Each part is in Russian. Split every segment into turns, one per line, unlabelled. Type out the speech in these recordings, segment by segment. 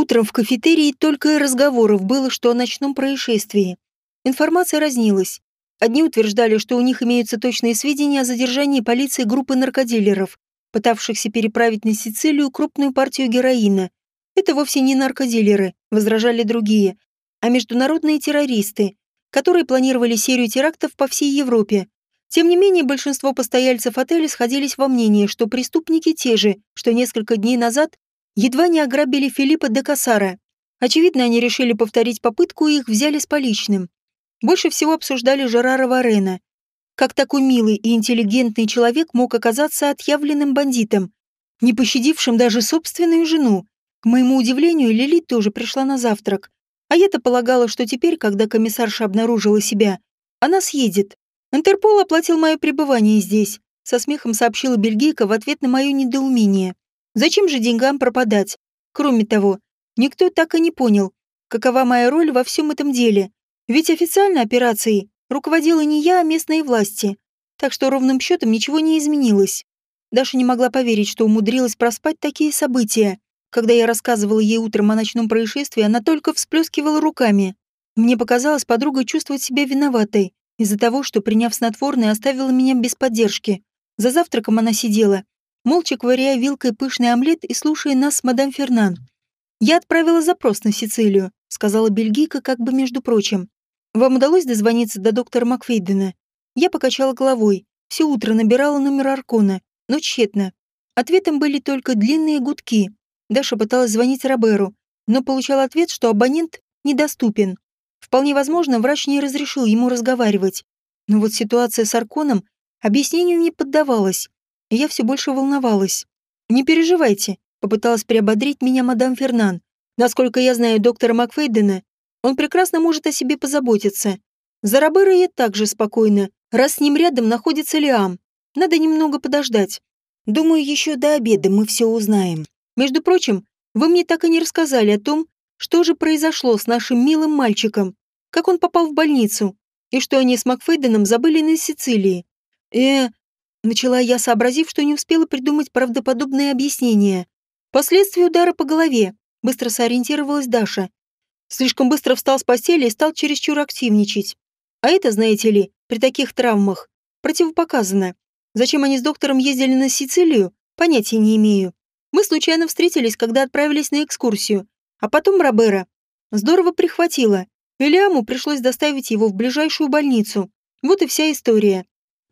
Утром в кафетерии только и разговоров было, что о ночном происшествии. Информация разнилась. Одни утверждали, что у них имеются точные сведения о задержании полиции группы наркодилеров, пытавшихся переправить на Сицилию крупную партию героина. Это вовсе не наркодилеры, возражали другие, а международные террористы, которые планировали серию терактов по всей Европе. Тем не менее, большинство постояльцев отеля сходились во мнении, что преступники те же, что несколько дней назад едва не ограбили Филиппа де Кассара. Очевидно, они решили повторить попытку и их взяли с поличным. Больше всего обсуждали Жерара Варена. Как такой милый и интеллигентный человек мог оказаться отъявленным бандитом, не пощадившим даже собственную жену. К моему удивлению, Лилит тоже пришла на завтрак. А я-то полагала, что теперь, когда комиссарша обнаружила себя, она съедет. Интерпол оплатил мое пребывание здесь, со смехом сообщила бельгийка в ответ на мое недоумение. Зачем же деньгам пропадать? Кроме того, никто так и не понял, какова моя роль во всем этом деле. Ведь официально операцией руководила не я, а местные власти. Так что ровным счетом ничего не изменилось. Даша не могла поверить, что умудрилась проспать такие события. Когда я рассказывала ей утром о ночном происшествии, она только всплескивала руками. Мне показалось, подруга чувствовать себя виноватой из-за того, что, приняв снотворное, оставила меня без поддержки. За завтраком она сидела, молча ковыряя вилкой пышный омлет и слушая нас мадам Фернан. «Я отправила запрос на Сицилию», — сказала бельгийка как бы между прочим. «Вам удалось дозвониться до доктора Макфейдена?» Я покачала головой. Все утро набирала номер Аркона, но тщетно. Ответом были только длинные гудки. Даша пыталась звонить Роберу, но получала ответ, что абонент недоступен. Вполне возможно, врач не разрешил ему разговаривать. Но вот ситуация с Арконом объяснению не поддавалась я все больше волновалась. «Не переживайте», — попыталась приободрить меня мадам Фернан. «Насколько я знаю доктора Макфейдена, он прекрасно может о себе позаботиться. За Робера я также спокойно, раз с ним рядом находится Лиам. Надо немного подождать. Думаю, еще до обеда мы все узнаем. Между прочим, вы мне так и не рассказали о том, что же произошло с нашим милым мальчиком, как он попал в больницу, и что они с Макфейденом забыли на Сицилии. Э, Начала я, сообразив, что не успела придумать правдоподобное объяснение. Последствия удара по голове. Быстро сориентировалась Даша. Слишком быстро встал с постели и стал чересчур активничать. А это, знаете ли, при таких травмах, противопоказано. Зачем они с доктором ездили на Сицилию, понятия не имею. Мы случайно встретились, когда отправились на экскурсию. А потом Робера. Здорово прихватило. Элиаму пришлось доставить его в ближайшую больницу. Вот и вся история.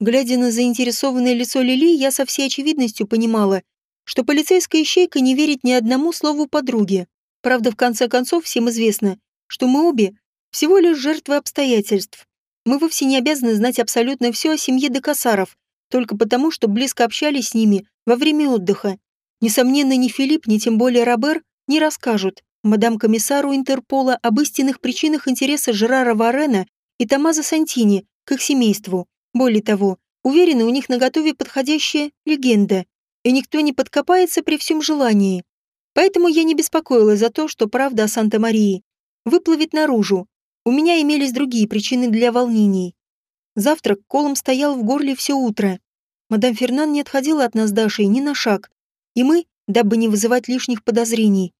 Глядя на заинтересованное лицо Лили, я со всей очевидностью понимала, что полицейская ищейка не верит ни одному слову подруги. Правда, в конце концов, всем известно, что мы обе всего лишь жертвы обстоятельств. Мы вовсе не обязаны знать абсолютно все о семье Декасаров, только потому, что близко общались с ними во время отдыха. Несомненно, ни Филипп, ни тем более Робер не расскажут мадам-комиссару Интерпола об истинных причинах интереса Жерара Варена и Томазо Сантини к их семейству. Более того, уверены, у них наготове подходящая легенда, и никто не подкопается при всем желании. Поэтому я не беспокоилась за то, что правда о Санта-Марии выплывет наружу. У меня имелись другие причины для волнений. Завтрак колом стоял в горле все утро. Мадам Фернан не отходила от нас с Дашей ни на шаг, и мы, дабы не вызывать лишних подозрений,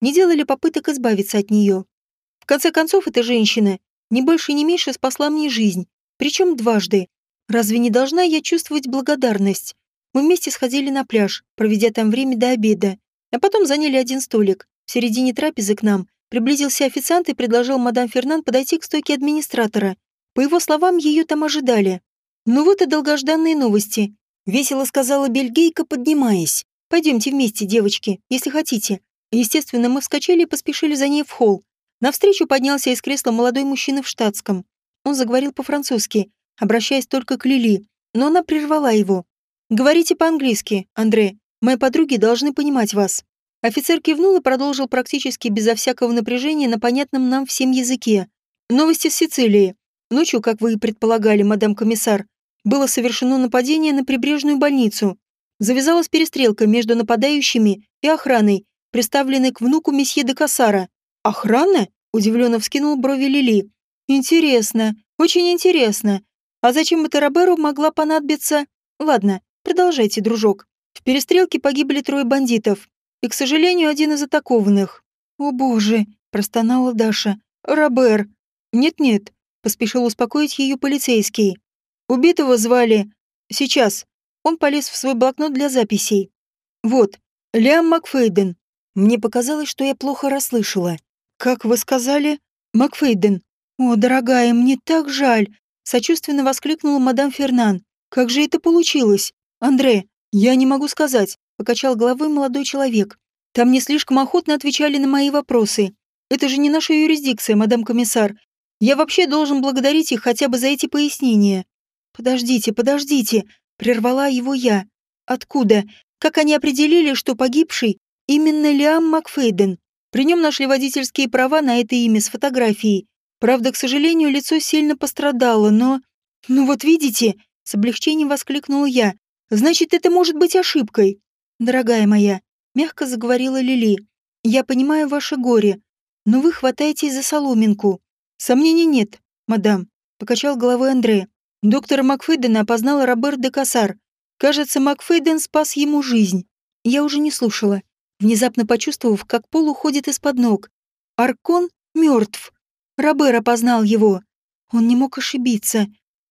не делали попыток избавиться от нее. В конце концов, эта женщина не больше не меньше спасла мне жизнь, причем дважды. Разве не должна я чувствовать благодарность? Мы вместе сходили на пляж, проведя там время до обеда, а потом заняли один столик. В середине трапезы к нам приблизился официант и предложил мадам Фернан подойти к стойке администратора. По его словам, ее там ожидали. «Ну вот и долгожданные новости», — весело сказала бельгийка, поднимаясь. «Пойдемте вместе, девочки, если хотите». Естественно, мы вскочили и поспешили за ней в холл. Навстречу поднялся из кресла молодой мужчина в штатском. Он заговорил по-французски, обращаясь только к Лили, но она прервала его. «Говорите по-английски, Андре. Мои подруги должны понимать вас». Офицер кивнул и продолжил практически безо всякого напряжения на понятном нам всем языке. Новости с Сицилии. Ночью, как вы и предполагали, мадам комиссар, было совершено нападение на прибрежную больницу. Завязалась перестрелка между нападающими и охраной, представленной к внуку месье де Кассара. «Охрана?» – удивленно вскинул брови Лили. «Интересно, очень интересно. А зачем это Роберу могла понадобиться? Ладно, продолжайте, дружок. В перестрелке погибли трое бандитов. И, к сожалению, один из атакованных. «О боже!» – простонала Даша. «Робер!» «Нет-нет», – поспешил успокоить ее полицейский. «Убитого звали... Сейчас». Он полез в свой блокнот для записей. «Вот, Лиам Макфейден». Мне показалось, что я плохо расслышала. «Как вы сказали?» «Макфейден». «О, дорогая, мне так жаль!» Сочувственно воскликнула мадам Фернан. «Как же это получилось? Андре, я не могу сказать», — покачал головой молодой человек. «Там не слишком охотно отвечали на мои вопросы. Это же не наша юрисдикция, мадам комиссар. Я вообще должен благодарить их хотя бы за эти пояснения». «Подождите, подождите», — прервала его я. «Откуда? Как они определили, что погибший именно Лиам Макфейден? При нем нашли водительские права на это имя с фотографией. Правда, к сожалению, лицо сильно пострадало, но... Ну вот видите, с облегчением воскликнула я. Значит, это может быть ошибкой. Дорогая моя, мягко заговорила Лили. Я понимаю ваше горе, но вы хватаетесь за соломинку. Сомнений нет, мадам, покачал головой Андре. Доктора Макфейдена опознала Роберт де Кассар. Кажется, Макфейден спас ему жизнь. Я уже не слушала, внезапно почувствовав, как пол уходит из-под ног. Аркон мертв. Робер опознал его. Он не мог ошибиться.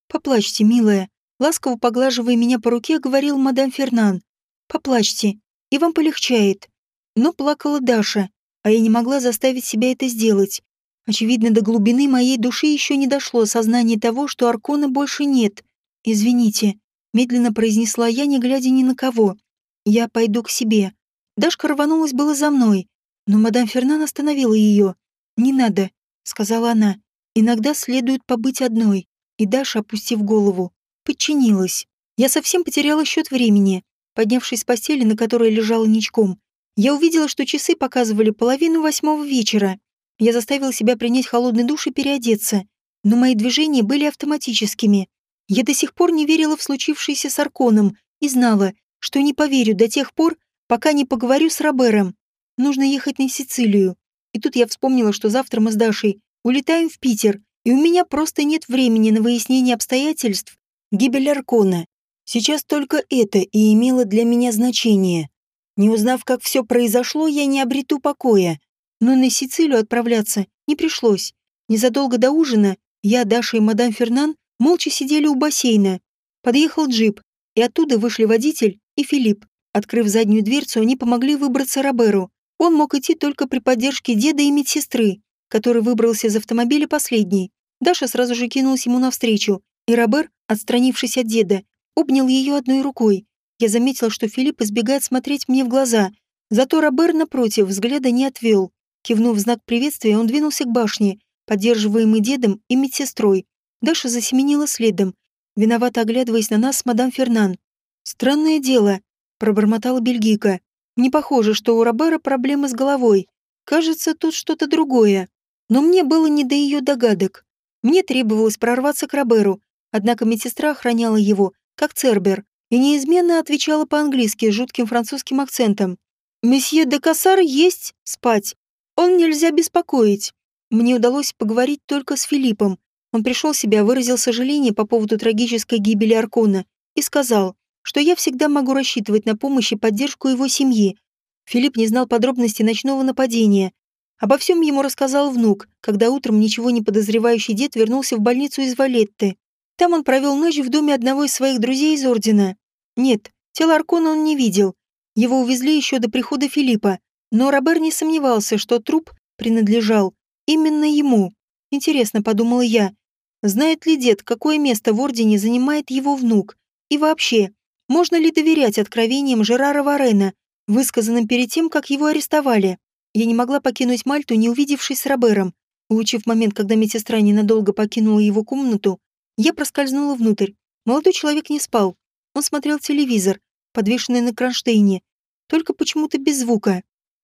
«Поплачьте, милая», ласково поглаживая меня по руке, говорил мадам Фернан. «Поплачьте, и вам полегчает». Но плакала Даша, а я не могла заставить себя это сделать. Очевидно, до глубины моей души еще не дошло сознание того, что Аркона больше нет. «Извините», — медленно произнесла я, не глядя ни на кого. «Я пойду к себе». Дашка рванулась было за мной, но мадам Фернан остановила ее. «Не надо. — сказала она. «Иногда следует побыть одной». И Даша, опустив голову, подчинилась. Я совсем потеряла счет времени. Поднявшись с постели, на которой лежала ничком, я увидела, что часы показывали половину восьмого вечера. Я заставила себя принять холодный душ и переодеться, но мои движения были автоматическими. Я до сих пор не верила в случившееся с Арконом и знала, что не поверю до тех пор, пока не поговорю с Робером. Нужно ехать на Сицилию. И тут я вспомнила, что завтра мы с Дашей улетаем в Питер, и у меня просто нет времени на выяснение обстоятельств гибели Аркона. Сейчас только это и имело для меня значение. Не узнав, как все произошло, я не обрету покоя. Но на Сицилию отправляться не пришлось. Незадолго до ужина я, Даша и мадам Фернан молча сидели у бассейна. Подъехал джип, и оттуда вышли водитель и Филипп. Открыв заднюю дверцу, они помогли выбраться Роберу. Он мог идти только при поддержке деда и медсестры, который выбрался из автомобиля последний. Даша сразу же кинулась ему навстречу, и Робер, отстранившись от деда, обнял ее одной рукой. Я заметила, что Филипп избегает смотреть мне в глаза, зато Робер, напротив, взгляда не отвел. Кивнув в знак приветствия, он двинулся к башне, поддерживаемый дедом и медсестрой. Даша засеменила следом, виновато оглядываясь на нас с мадам Фернан. «Странное дело», — пробормотала бельгийка. Не похоже, что у Робера проблемы с головой. Кажется, тут что-то другое. Но мне было не до ее догадок. Мне требовалось прорваться к Роберу, однако медсестра охраняла его, как Цербер, и неизменно отвечала по-английски с жутким французским акцентом. «Месье де Кассар есть спать. Он нельзя беспокоить». Мне удалось поговорить только с Филиппом. Он пришел в себя, выразил сожаление по поводу трагической гибели Аркона и сказал, что я всегда могу рассчитывать на помощь и поддержку его семьи. Филипп не знал подробностей ночного нападения. Обо всем ему рассказал внук, когда утром ничего не подозревающий дед вернулся в больницу из Валетты. Там он провел ночь в доме одного из своих друзей из Ордена. Нет, тело Аркона он не видел. Его увезли еще до прихода Филиппа, но Робер не сомневался, что труп принадлежал именно ему. Интересно, подумала я, знает ли дед, какое место в Ордене занимает его внук? И вообще, можно ли доверять откровениям Жерара Варена, высказанным перед тем, как его арестовали? Я не могла покинуть Мальту, не увидевшись с Робером. Улучив момент, когда медсестра ненадолго покинула его комнату, я проскользнула внутрь. Молодой человек не спал. Он смотрел телевизор, подвешенный на кронштейне, только почему-то без звука.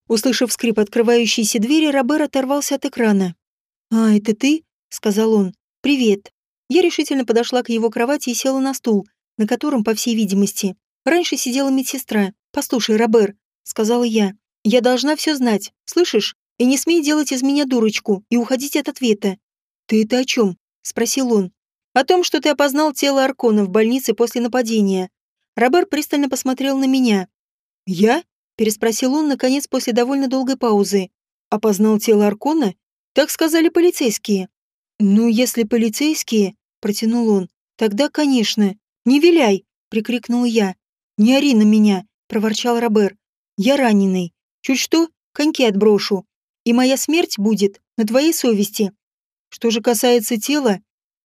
Услышав скрип открывающейся двери, Робер оторвался от экрана. «А, это ты?» — сказал он. «Привет». Я решительно подошла к его кровати и села на стул, на котором, по всей видимости, раньше сидела медсестра. «Послушай, Робер», — сказала я, — «я должна все знать, слышишь? И не смей делать из меня дурочку и уходить от ответа». «Ты это о чем?» — спросил он. «О том, что ты опознал тело Аркона в больнице после нападения». Робер пристально посмотрел на меня. «Я?» — переспросил он, наконец, после довольно долгой паузы. Опознал тело Аркона? Так сказали полицейские. Ну, если полицейские, протянул он, тогда, конечно. Не виляй, прикрикнул я. Не ори на меня, проворчал Робер. Я раненый. Чуть что, коньки отброшу. И моя смерть будет на твоей совести. Что же касается тела,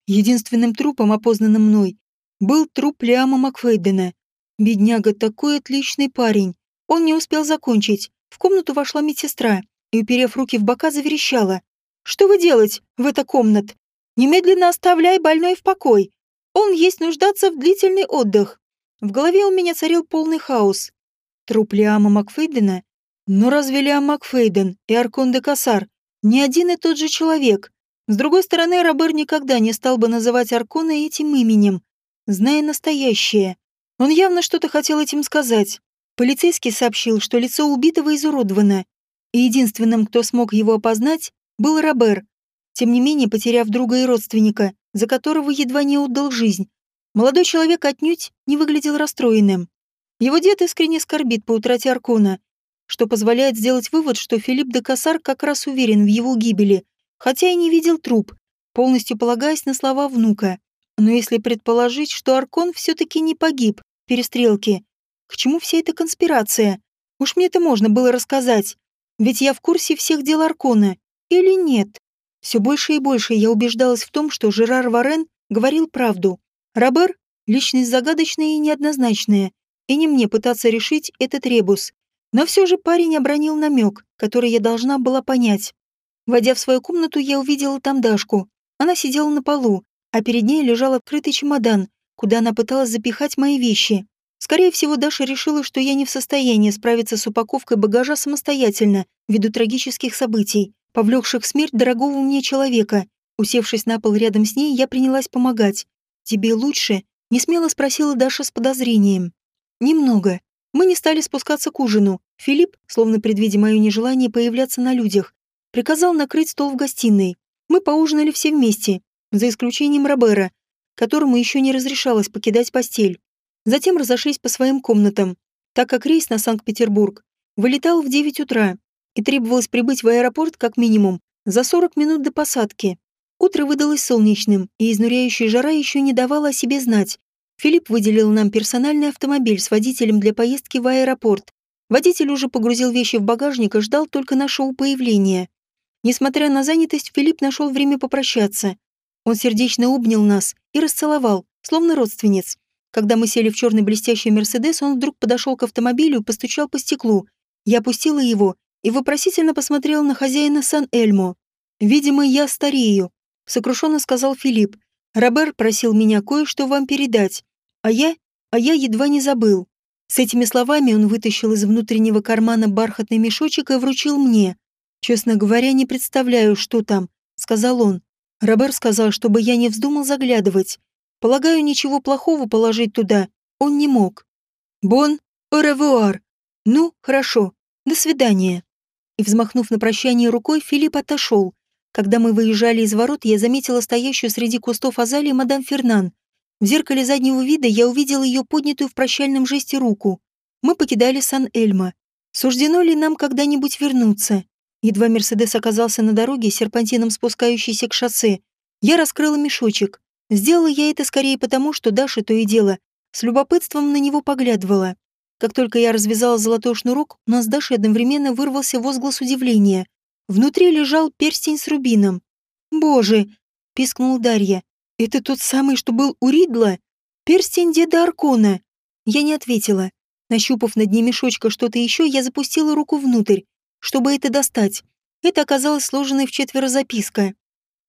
единственным трупом, опознанным мной, был труп Лиама Макфейдена. Бедняга, такой отличный парень. Он не успел закончить. В комнату вошла медсестра и, уперев руки в бока, заверещала. «Что вы делать в этой комнат? Немедленно оставляй больной в покой. Он есть нуждаться в длительный отдых». В голове у меня царил полный хаос. Труп Лиама Макфейдена? Но разве Лиам Макфейден и Аркон де Кассар не один и тот же человек? С другой стороны, Робер никогда не стал бы называть Аркона этим именем, зная настоящее. Он явно что-то хотел этим сказать. Полицейский сообщил, что лицо убитого изуродовано, и единственным, кто смог его опознать, был Робер. Тем не менее, потеряв друга и родственника, за которого едва не отдал жизнь, молодой человек отнюдь не выглядел расстроенным. Его дед искренне скорбит по утрате Аркона, что позволяет сделать вывод, что Филипп де Кассар как раз уверен в его гибели, хотя и не видел труп, полностью полагаясь на слова внука. Но если предположить, что Аркон все-таки не погиб в перестрелке, к чему вся эта конспирация? Уж мне это можно было рассказать. Ведь я в курсе всех дел Аркона. Или нет? Все больше и больше я убеждалась в том, что Жерар Варен говорил правду. Робер — личность загадочная и неоднозначная, и не мне пытаться решить этот ребус. Но все же парень обронил намек, который я должна была понять. Войдя в свою комнату, я увидела там Дашку. Она сидела на полу, а перед ней лежал открытый чемодан, куда она пыталась запихать мои вещи. Скорее всего, Даша решила, что я не в состоянии справиться с упаковкой багажа самостоятельно, ввиду трагических событий, повлекших смерть дорогого мне человека. Усевшись на пол рядом с ней, я принялась помогать. «Тебе лучше?» — несмело спросила Даша с подозрением. «Немного. Мы не стали спускаться к ужину. Филипп, словно предвидя мое нежелание появляться на людях, приказал накрыть стол в гостиной. Мы поужинали все вместе, за исключением Робера, которому еще не разрешалось покидать постель. Затем разошлись по своим комнатам, так как рейс на Санкт-Петербург вылетал в 9 утра и требовалось прибыть в аэропорт как минимум за 40 минут до посадки. Утро выдалось солнечным, и изнуряющая жара еще не давала о себе знать. Филипп выделил нам персональный автомобиль с водителем для поездки в аэропорт. Водитель уже погрузил вещи в багажник и ждал только нашего появления. Несмотря на занятость, Филипп нашел время попрощаться. Он сердечно обнял нас и расцеловал, словно родственниц. Когда мы сели в черный блестящий Мерседес, он вдруг подошел к автомобилю и постучал по стеклу. Я опустила его и вопросительно посмотрела на хозяина Сан-Эльмо. «Видимо, я старею», — сокрушенно сказал Филипп. «Робер просил меня кое-что вам передать, а я... а я едва не забыл». С этими словами он вытащил из внутреннего кармана бархатный мешочек и вручил мне. «Честно говоря, не представляю, что там», — сказал он. Робер сказал, чтобы я не вздумал заглядывать. Полагаю, ничего плохого положить туда он не мог. «Бон, оревуар!» «Ну, хорошо, до свидания». И, взмахнув на прощание рукой, Филипп отошел. Когда мы выезжали из ворот, я заметила стоящую среди кустов азалии мадам Фернан. В зеркале заднего вида я увидела ее поднятую в прощальном жесте руку. Мы покидали Сан-Эльма. Суждено ли нам когда-нибудь вернуться? Едва Мерседес оказался на дороге, серпантином спускающейся к шоссе, я раскрыла мешочек. Сделала я это скорее потому, что Даша то и дело с любопытством на него поглядывала. Как только я развязала золотой шнурок, у нас с Дашей одновременно вырвался возглас удивления. Внутри лежал перстень с рубином. «Боже!» — пискнула Дарья. «Это тот самый, что был у Ридла? Перстень деда Аркона!» Я не ответила. Нащупав на дне мешочка что-то еще, я запустила руку внутрь, чтобы это достать. Это оказалась сложенной в четверо записка.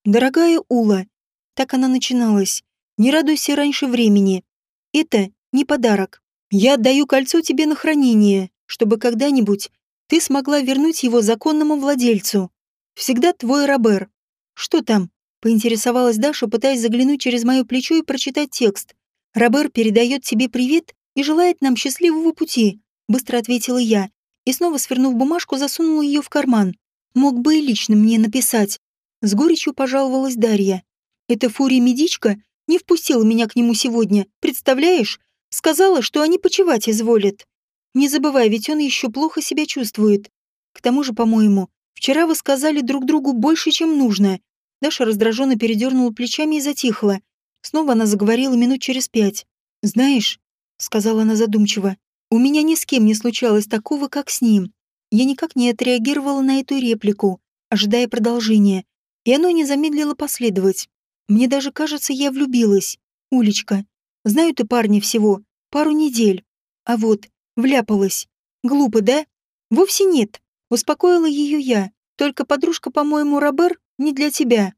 «Дорогая Ула, так она начиналась. «Не радуйся раньше времени. Это не подарок. Я отдаю кольцо тебе на хранение, чтобы когда-нибудь ты смогла вернуть его законному владельцу. Всегда твой Робер. Что там?» — поинтересовалась Даша, пытаясь заглянуть через мое плечо и прочитать текст. «Робер передает тебе привет и желает нам счастливого пути», — быстро ответила я, и снова, свернув бумажку, засунула ее в карман. Мог бы и лично мне написать. С горечью пожаловалась Дарья. Эта фурия-медичка не впустила меня к нему сегодня, представляешь? Сказала, что они почевать изволят. Не забывай, ведь он еще плохо себя чувствует. К тому же, по-моему, Вчера вы сказали друг другу больше, чем нужно. Даша раздраженно передернула плечами и затихла. Снова она заговорила минут через пять. «Знаешь», — сказала она задумчиво, — «у меня ни с кем не случалось такого, как с ним. Я никак не отреагировала на эту реплику, ожидая продолжения, и оно не замедлило последовать. Мне даже кажется, я влюбилась. Улечка. Знаю ты парня всего, пару недель. А вот, вляпалась. Глупо, да? Вовсе нет. Успокоила ее я. Только подружка, по-моему, Робер, не для тебя.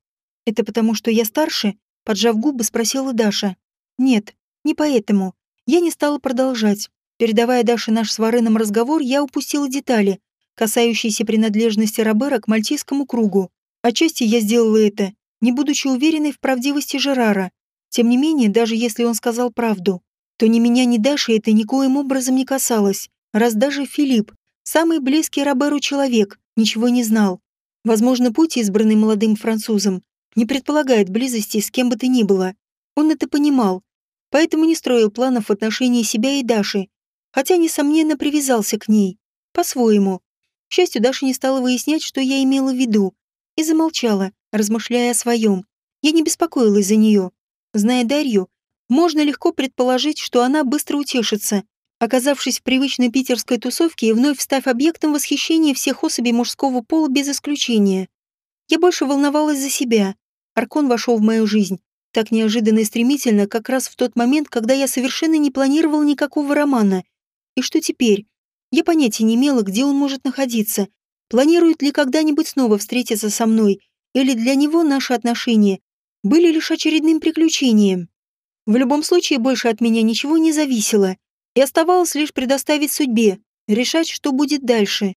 Это потому, что я старше? Поджав губы, спросила Даша. Нет, не поэтому. Я не стала продолжать. Передавая Даше наш с Вареном разговор, я упустила детали, касающиеся принадлежности Робера к мальтийскому кругу. Отчасти я сделала это, не будучи уверенной в правдивости Жерара. Тем не менее, даже если он сказал правду, то ни меня, ни Даши это никоим образом не касалось, раз даже Филипп, самый близкий Роберу человек, ничего не знал. Возможно, путь, избранный молодым французом, не предполагает близости с кем бы то ни было. Он это понимал, поэтому не строил планов в отношении себя и Даши, хотя, несомненно, привязался к ней. По-своему. К счастью, Даша не стала выяснять, что я имела в виду, и замолчала, размышляя о своем. Я не беспокоилась за нее. Зная Дарью, можно легко предположить, что она быстро утешится, оказавшись в привычной питерской тусовке и вновь став объектом восхищения всех особей мужского пола без исключения. Я больше волновалась за себя. Аркон вошел в мою жизнь так неожиданно и стремительно, как раз в тот момент, когда я совершенно не планировала никакого романа. И что теперь? Я понятия не имела, где он может находиться, планирует ли когда-нибудь снова встретиться со мной, или для него наши отношения были лишь очередным приключением. В любом случае, больше от меня ничего не зависело, и оставалось лишь предоставить судьбе, решать, что будет дальше.